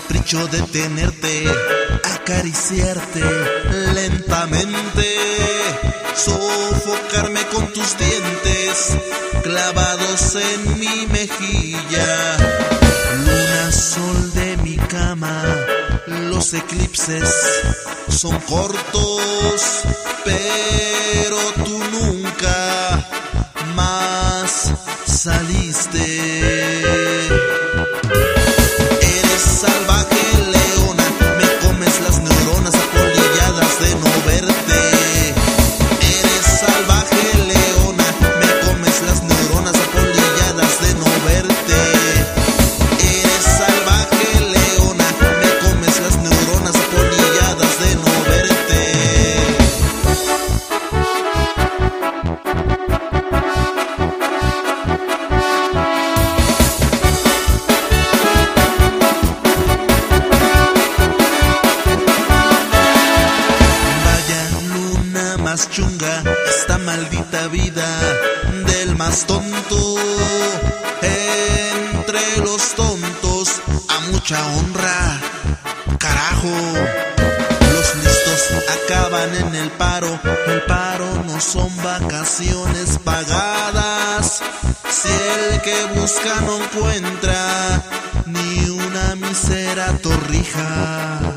capricho de tenerte, acariciarte lentamente, sofocarme con tus dientes clavados en mi mejilla. Luna, sol de mi cama, los eclipses son cortos, pero tú nunca más saliste. Chunga, esta maldita vida del más tonto. Entre los tontos, a mucha honra, carajo. Los listos acaban en el paro, el paro no son vacaciones pagadas. Si el que busca no encuentra ni una misera torrija.